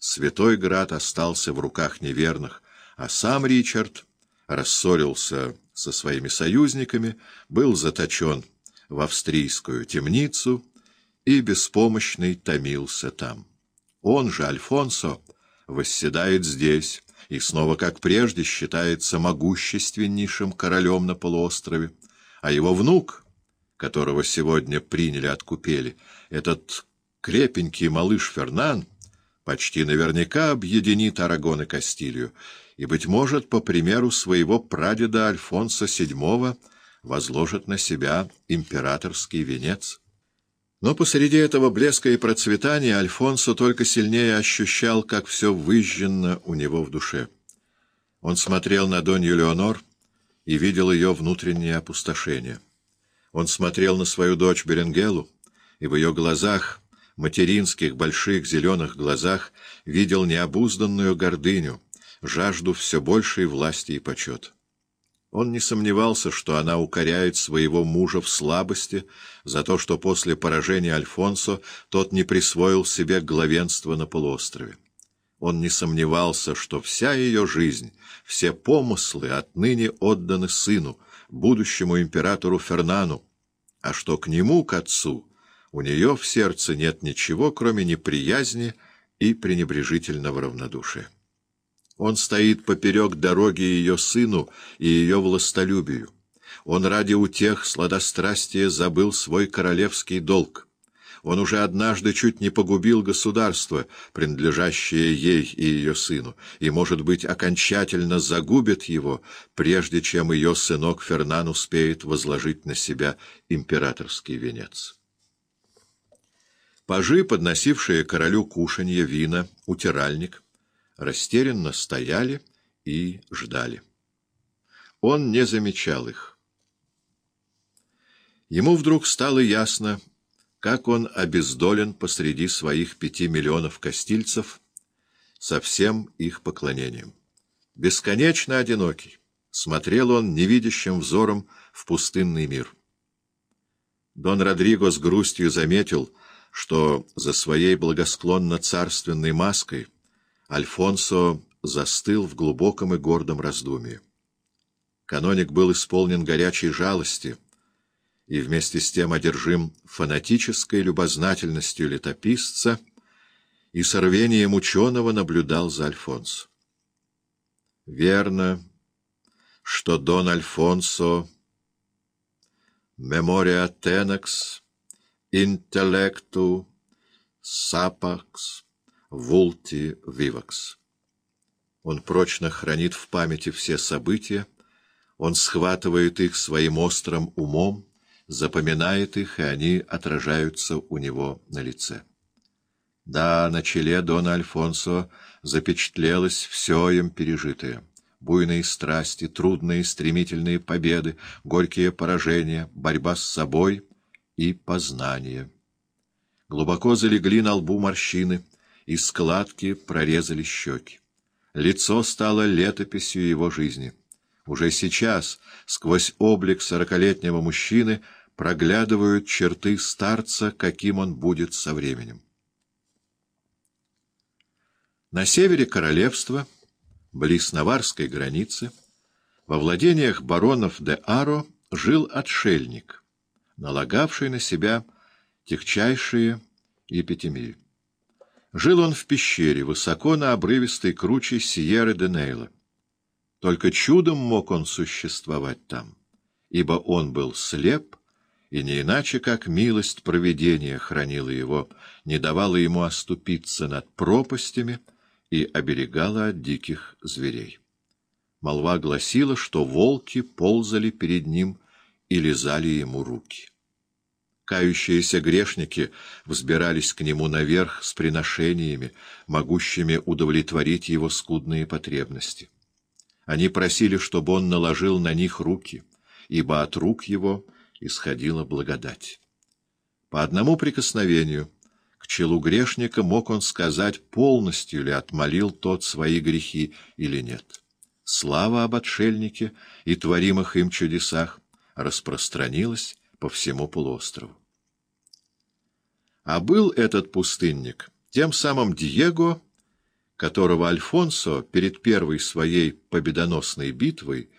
Святой Град остался в руках неверных, а сам Ричард рассорился со своими союзниками, был заточен в австрийскую темницу и беспомощный томился там. Он же, Альфонсо, восседает здесь и снова, как прежде, считается могущественнейшим королем на полуострове, а его внук, которого сегодня приняли от купели, этот крепенький малыш Фернан, почти наверняка объединит Арагон и Кастилью, и, быть может, по примеру своего прадеда Альфонса VII возложит на себя императорский венец. Но посреди этого блеска и процветания Альфонсо только сильнее ощущал, как все выжжено у него в душе. Он смотрел на Донью Леонор и видел ее внутреннее опустошение. Он смотрел на свою дочь Беренгелу, и в ее глазах, материнских больших зеленых глазах, видел необузданную гордыню, жажду все большей власти и почета. Он не сомневался, что она укоряет своего мужа в слабости за то, что после поражения Альфонсо тот не присвоил себе главенство на полуострове. Он не сомневался, что вся ее жизнь, все помыслы отныне отданы сыну, будущему императору Фернану, а что к нему, к отцу, у нее в сердце нет ничего, кроме неприязни и пренебрежительного равнодушия. Он стоит поперек дороги ее сыну и ее властолюбию. Он ради утех сладострастия забыл свой королевский долг. Он уже однажды чуть не погубил государство, принадлежащее ей и ее сыну, и, может быть, окончательно загубит его, прежде чем ее сынок Фернан успеет возложить на себя императорский венец. Пажи, подносившие королю кушанье, вина, утиральник — растерянно стояли и ждали. Он не замечал их. Ему вдруг стало ясно, как он обездолен посреди своих пяти миллионов костильцев со всем их поклонением. Бесконечно одинокий, смотрел он невидящим взором в пустынный мир. Дон Родриго с грустью заметил, что за своей благосклонно-царственной маской — Альфонсо застыл в глубоком и гордом раздумье. Каноник был исполнен горячей жалости и вместе с тем одержим фанатической любознательностью летописца и с рвением ученого наблюдал за Альфонсо. Верно, что Дон Альфонсо «Мемория тенекс, интеллекту, сапакс» Вулти Вивакс. Он прочно хранит в памяти все события, он схватывает их своим острым умом, запоминает их, и они отражаются у него на лице. Да, на челе Дона Альфонсо запечатлелось все им пережитое. Буйные страсти, трудные стремительные победы, горькие поражения, борьба с собой и познание. Глубоко залегли на лбу морщины — и складки прорезали щеки. Лицо стало летописью его жизни. Уже сейчас, сквозь облик сорокалетнего мужчины, проглядывают черты старца, каким он будет со временем. На севере королевства, близ Наварской границы, во владениях баронов де Аро жил отшельник, налагавший на себя техчайшие епитемии. Жил он в пещере, высоко на обрывистой круче Сьерры-де-Нейла. Только чудом мог он существовать там, ибо он был слеп, и не иначе, как милость провидения хранила его, не давала ему оступиться над пропастями и оберегала от диких зверей. Молва гласила, что волки ползали перед ним и лизали ему руки. Кающиеся грешники взбирались к нему наверх с приношениями, могущими удовлетворить его скудные потребности. Они просили, чтобы он наложил на них руки, ибо от рук его исходила благодать. По одному прикосновению к челу грешника мог он сказать, полностью ли отмолил тот свои грехи или нет. Слава об отшельнике и творимых им чудесах распространилась по всему полуострову. А был этот пустынник тем самым Диего, которого Альфонсо перед первой своей победоносной битвой